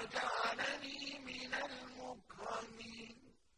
وجعلني